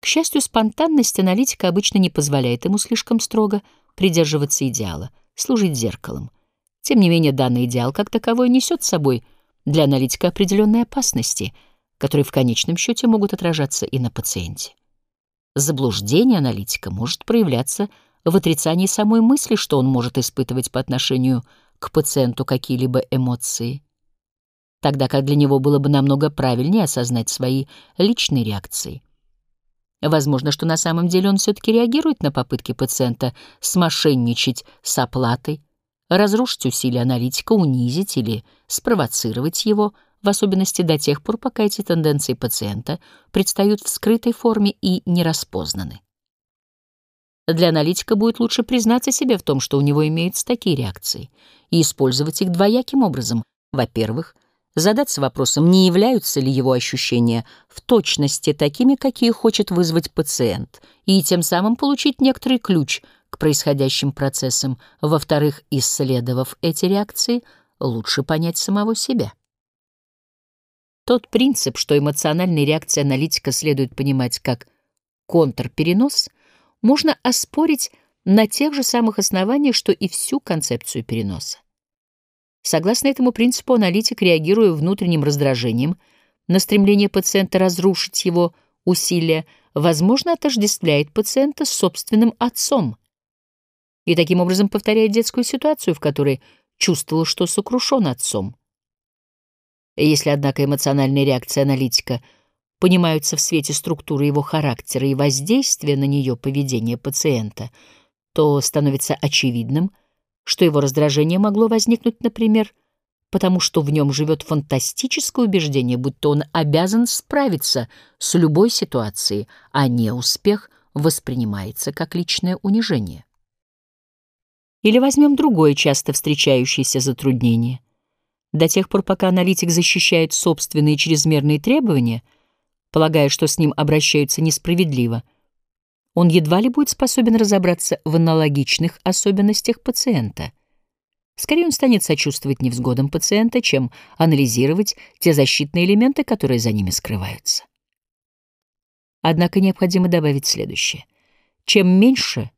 К счастью, спонтанность аналитика обычно не позволяет ему слишком строго придерживаться идеала, служить зеркалом. Тем не менее, данный идеал как таковой несет с собой для аналитика определенные опасности, которые в конечном счете могут отражаться и на пациенте. Заблуждение аналитика может проявляться в отрицании самой мысли, что он может испытывать по отношению к пациенту какие-либо эмоции, тогда как для него было бы намного правильнее осознать свои личные реакции. Возможно, что на самом деле он все-таки реагирует на попытки пациента смошенничать с оплатой, разрушить усилия аналитика, унизить или спровоцировать его, в особенности до тех пор, пока эти тенденции пациента предстают в скрытой форме и не распознаны. Для аналитика будет лучше признаться себе в том, что у него имеются такие реакции, и использовать их двояким образом. Во-первых, задаться вопросом, не являются ли его ощущения в точности такими, какие хочет вызвать пациент, и тем самым получить некоторый ключ к происходящим процессам. Во-вторых, исследовав эти реакции, лучше понять самого себя. Тот принцип, что эмоциональные реакции аналитика следует понимать как контрперенос, можно оспорить на тех же самых основаниях, что и всю концепцию переноса. Согласно этому принципу, аналитик, реагируя внутренним раздражением на стремление пациента разрушить его усилия, возможно, отождествляет пациента с собственным отцом и таким образом повторяет детскую ситуацию, в которой чувствовал, что сокрушен отцом. Если, однако, эмоциональные реакции аналитика понимаются в свете структуры его характера и воздействия на нее поведения пациента, то становится очевидным, что его раздражение могло возникнуть, например, потому что в нем живет фантастическое убеждение, будто он обязан справиться с любой ситуацией, а неуспех воспринимается как личное унижение. Или возьмем другое часто встречающееся затруднение. До тех пор, пока аналитик защищает собственные чрезмерные требования, полагая, что с ним обращаются несправедливо — он едва ли будет способен разобраться в аналогичных особенностях пациента. Скорее он станет сочувствовать невзгодам пациента, чем анализировать те защитные элементы, которые за ними скрываются. Однако необходимо добавить следующее. Чем меньше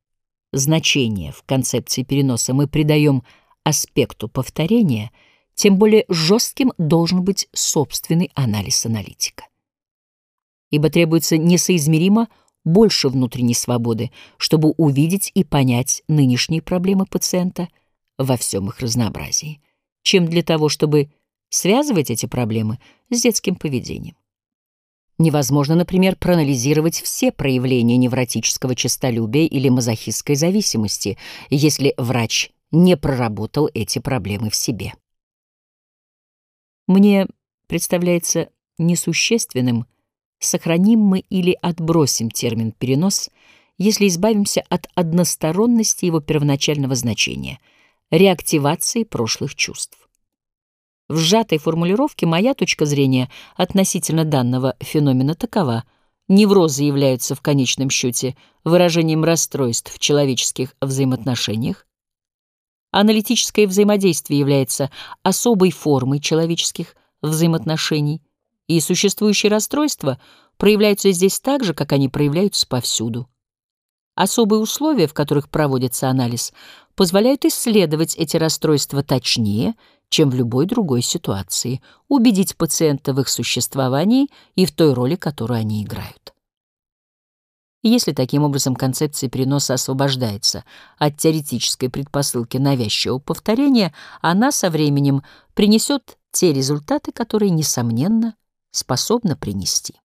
значения в концепции переноса мы придаем аспекту повторения, тем более жестким должен быть собственный анализ аналитика. Ибо требуется несоизмеримо больше внутренней свободы, чтобы увидеть и понять нынешние проблемы пациента во всем их разнообразии, чем для того, чтобы связывать эти проблемы с детским поведением. Невозможно, например, проанализировать все проявления невротического честолюбия или мазохистской зависимости, если врач не проработал эти проблемы в себе. Мне представляется несущественным – сохраним мы или отбросим термин «перенос», если избавимся от односторонности его первоначального значения — реактивации прошлых чувств. В сжатой формулировке моя точка зрения относительно данного феномена такова. Неврозы являются в конечном счете выражением расстройств в человеческих взаимоотношениях. Аналитическое взаимодействие является особой формой человеческих взаимоотношений — и существующие расстройства проявляются здесь так же, как они проявляются повсюду. Особые условия, в которых проводится анализ, позволяют исследовать эти расстройства точнее, чем в любой другой ситуации, убедить пациента в их существовании и в той роли, которую они играют. Если таким образом концепция переноса освобождается от теоретической предпосылки навязчивого повторения, она со временем принесет те результаты, которые, несомненно, способна принести.